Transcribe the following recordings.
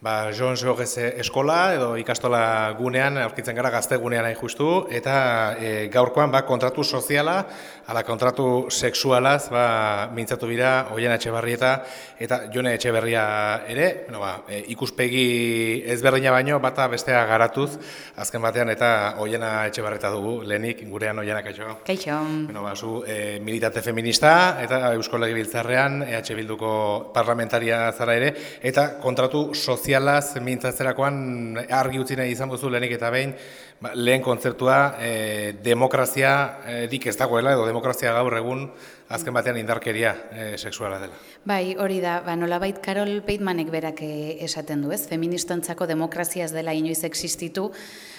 ba, John Jorges eskola edo ikastola gunean, aurkitzen gara gazte gunean hain justu, eta e, gaurkoan ba, kontratu soziala, ala kontratu sexualaz, ba, mintzatu bira, oien etxebarrieta, eta jone etxeberria ere, bueno, ba, e, ikuspegi ezberdina baino, bata bestea garatuz, azken batean, eta oiena etxebarrieta dugu, lehenik, gurean oiena kaixo. Kaixo. Bueno, ba, zu, e, militante feminista, eta Eusko Legibiltzarrean, EH Bilduko parlamentaria zara ere, eta kontratu soziala sozialaz mintzatzerakoan argi utzi nahi izan duzu lehenik eta behin, ba, lehen kontzertua e, demokrazia e, dik ez dagoela edo demokrazia gaur egun azken batean indarkeria e, sexuala dela. Bai, hori da, ba, nolabait Karol Peitmanek berak e, esaten du, ez? Feministontzako demokrazia ez dela inoiz existitu,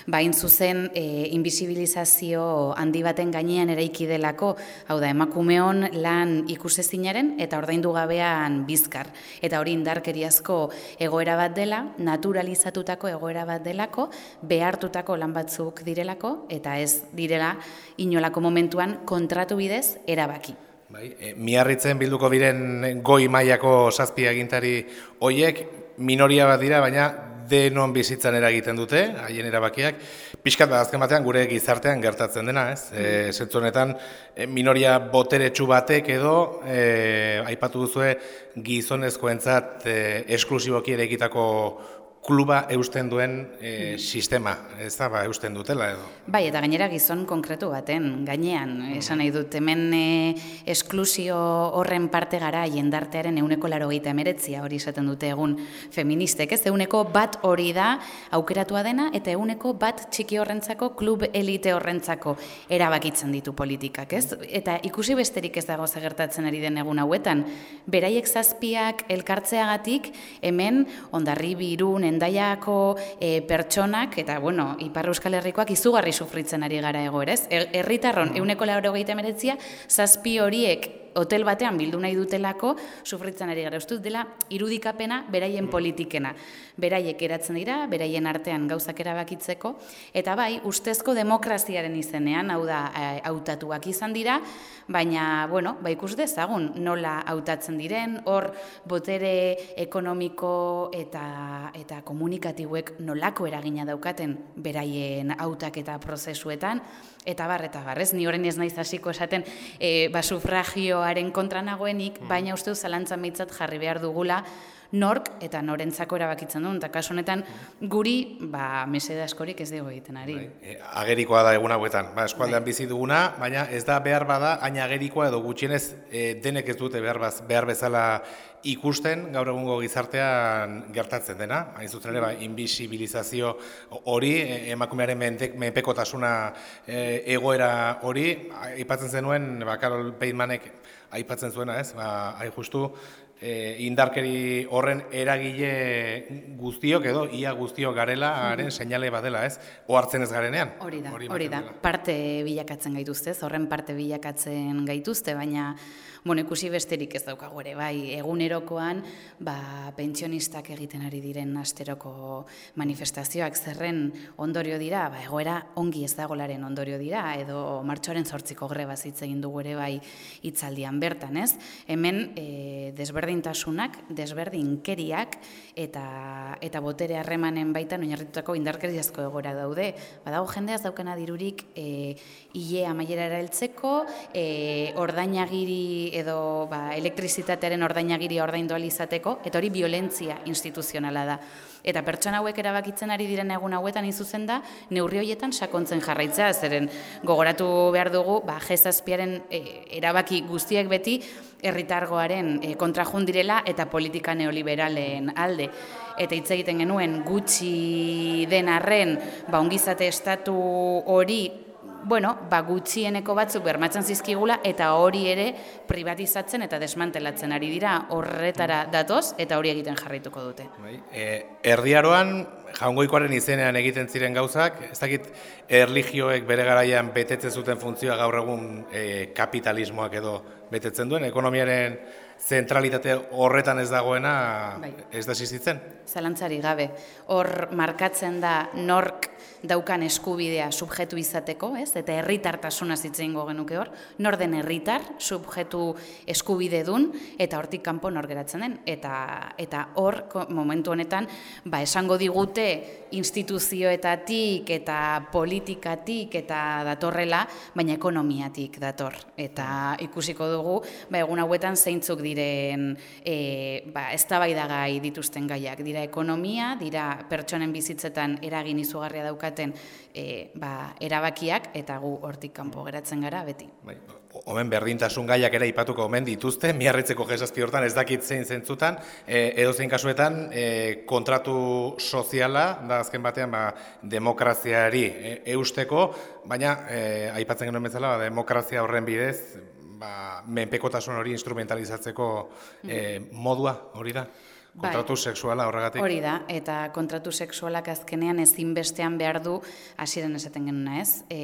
bain zuzen e, invisibilizazio handi baten gainean eraiki delako, hau da, emakumeon lan ikusezinaren eta ordaindu gabean bizkar. Eta hori indarkeriazko egoera bat dela, naturalizatutako egoera bat delako, behartutako lan batzuk direlako, eta ez direla inolako momentuan kontratu bidez erabaki. Bai, e, miarritzen bilduko biren goi mailako zazpi agintari hoiek minoria bat dira, baina denon bizitzan eragiten dute, haien erabakiak, pixkat bat azken batean gure gizartean gertatzen dena, ez? E, honetan e, minoria boteretsu batek edo, e, aipatu duzue, gizonezkoentzat e, esklusiboki ere egitako kluba eusten duen e, sistema, ez da, ba, eusten dutela edo. Bai, eta gainera gizon konkretu baten, gainean, esan nahi dut, hemen e, esklusio horren parte gara jendartearen euneko laro gita emeretzia hori esaten dute egun feministek, ez euneko bat hori da aukeratua dena, eta euneko bat txiki horrentzako, klub elite horrentzako erabakitzen ditu politikak, ez? Eta ikusi besterik ez dago zagertatzen ari den egun hauetan, beraiek zazpiak elkartzeagatik, hemen ondarri birun, endaiako e, pertsonak, eta bueno, Ipar Euskal Herrikoak izugarri sufritzen ari gara egoerez. Er, herritarron, mm. euneko lauro meretzia, zazpi horiek hotel batean bildu nahi dutelako, sufritzen ari gara. Ustuz dela, irudikapena beraien mm. politikena. Beraiek eratzen dira, beraien artean gauzak erabakitzeko, eta bai, ustezko demokraziaren izenean, hau da, e, hautatuak izan dira, baina, bueno, ba ikus dezagun, nola hautatzen diren, hor botere ekonomiko eta, eta komunikatibuek nolako eragina daukaten beraien hautak eta prozesuetan, eta bar, eta bar, ni horren ez naiz hasiko esaten, e, ba, sufragioaren kontra nagoenik, mm. baina uste zalantzan mitzat jarri behar dugula, nork eta norentzako erabakitzen duen, eta kasu honetan guri ba, mesede askorik ez dugu egiten ari. Bai, e, agerikoa da egun hauetan, ba, eskualdean bai. bizi duguna, baina ez da behar bada, aina agerikoa edo gutxienez e, denek ez dute behar, baz, behar bezala ikusten gaur egungo gizartean gertatzen dena, hain zuzen ere, ba, invisibilizazio hori, e, emakumearen menpekotasuna e, egoera hori, aipatzen zenuen, ba, Karol Peitmanek aipatzen zuena, ez, ba, hain justu, e, indarkeri horren eragile guztiok edo ia guztiok garela haren seinale badela, ez? Ohartzen ez garenean. Hori da, hori da. Parte bilakatzen gaituzte, horren parte bilakatzen gaituzte, baina bueno, ikusi besterik ez daukagu ere, bai, egunerokoan, ba, pentsionistak egiten ari diren asteroko manifestazioak zerren ondorio dira, ba, egoera ongi ez dagolaren ondorio dira, edo martxoaren zortziko greba hitz egin dugu ere bai hitzaldian bertan, ez? Hemen e, desberdintasunak, desberdinkeriak eta eta botere harremanen baitan oinarritutako indarkeriazko egoera daude. Badago jendeaz daukana dirurik e, ile amaiera heltzeko, e, ordainagiri edo ba, elektrizitatearen ordainagiri ordaindu izateko, eta hori violentzia instituzionala da. Eta pertsona hauek erabakitzen ari diren egun hauetan izuzen da, neurri horietan sakontzen jarraitzea, zeren gogoratu behar dugu, ba, jezazpiaren e, erabaki guztiek beti, herritargoaren e, kontrajun direla eta politika neoliberalen alde. Eta hitz egiten genuen gutxi den arren, ba, ongizate estatu hori bueno, ba, gutxieneko batzuk bermatzen zizkigula eta hori ere privatizatzen eta desmantelatzen ari dira horretara datoz eta hori egiten jarrituko dute. Bai, e, erdiaroan jaungoikoaren izenean egiten ziren gauzak, ez dakit erligioek bere garaian betetzen zuten funtzioa gaur egun e, kapitalismoak edo betetzen duen, ekonomiaren zentralitate horretan ez dagoena bai. ez da existitzen? Zalantzari gabe. Hor markatzen da nork daukan eskubidea subjetu izateko, ez? Eta herritartasuna zitzen genuke hor. Nor den herritar subjetu eskubide dun eta hortik kanpo nor geratzen den eta eta hor momentu honetan ba esango digute instituzioetatik eta politikatik eta datorrela, baina ekonomiatik dator. Eta ikusiko dugu, ba egun hauetan zeintzuk diren e, ba, eztabaidagai dituzten gaiak. Dira ekonomia, dira pertsonen bizitzetan eragin izugarria daukaten e, ba, erabakiak, eta gu hortik kanpo geratzen gara beti. Bai, Omen berdintasun gaiak ere ipatuko omen dituzte, miarritzeko jesazpi hortan ez dakit zein zentzutan, e, edo zein kasuetan e, kontratu soziala, da azken batean ba, demokraziari e, eusteko, baina e, aipatzen genuen bezala, ba, demokrazia horren bidez, ba, menpekotasun hori instrumentalizatzeko e, modua hori da? Bai. Kontratu bai, sexuala horregatik. Hori da, eta kontratu sexualak azkenean ezinbestean behar du hasiren esaten genuna ez. E,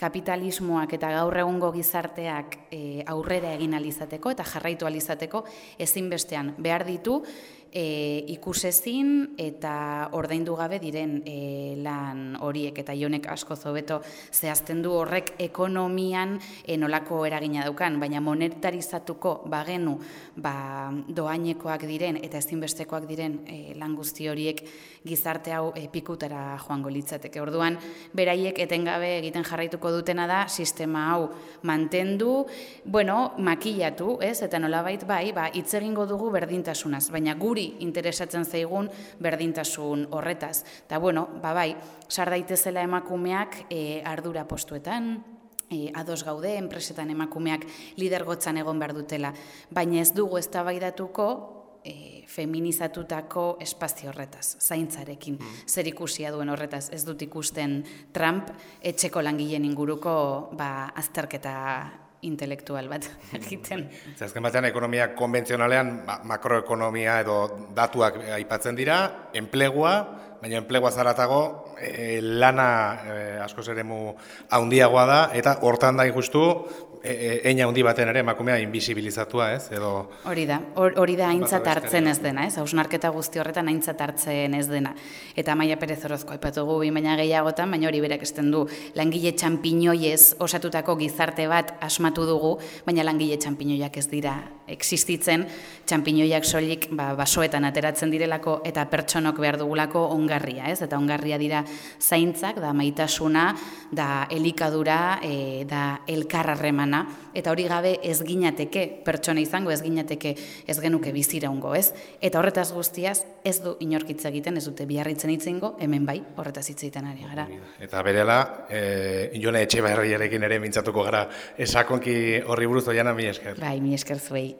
kapitalismoak eta gaur egungo gizarteak e, aurrera egin alizateko eta jarraitu alizateko ezinbestean behar ditu e, ikusezin eta ordaindu gabe diren e, lan horiek eta jonek asko zobeto zehazten du horrek ekonomian e, nolako eragina daukan, baina monetarizatuko bagenu ba, doainekoak diren eta ezinbestekoak diren e, lan guzti horiek gizarte hau e, pikutara joango litzateke. Orduan, beraiek etengabe egiten jarraituko dutena da sistema hau mantendu, bueno, makillatu, ez? Eta nolabait bai, ba hitz egingo dugu berdintasunaz, baina guri guri interesatzen zaigun berdintasun horretaz. Eta bueno, ba bai, sar daitezela emakumeak e, ardura postuetan, e, ados gaude, enpresetan emakumeak lidergotzan egon behar dutela, baina ez dugu eztabaidatuko e, feminizatutako espazio horretaz, zaintzarekin, mm. zer ikusia duen horretaz, ez dut ikusten Trump etxeko langileen inguruko ba, azterketa intelektual bat egiten. Zazken batean, ekonomia konbentzionalean makroekonomia edo datuak aipatzen dira, enplegua, baina enplegua zaratago e, lana e, asko zeremu haundiagoa da, eta hortan da justu E, e, eina handi baten ere emakumea invisibilizatua, ez? Edo Hori da. Hori da aintzat hartzen ez dena, ez? Hausnarketa guzti horretan aintzat hartzen ez dena. Eta Maia Perez Orozko aipatugu bi baina gehiagotan, baina hori berak esten du langile txanpinoiez osatutako gizarte bat asmatu dugu, baina langile txanpinoiak ez dira existitzen, txanpinoiak soilik ba, basoetan ateratzen direlako eta pertsonok behar dugulako ongarria, ez? Eta ongarria dira zaintzak, da maitasuna, da elikadura, e, da elkarrarremana eta hori gabe ez ginateke pertsona izango, ez ginateke ez genuke bizira ungo, ez? Eta horretaz guztiaz, ez du inorkitza egiten, ez dute biharritzen itzengo, hemen bai, horretaz hitz egiten ari gara. Eta berela, e, jone etxe ere mintzatuko gara, esakonki horri buruz oiana mi esker. Bai, mi esker zuei.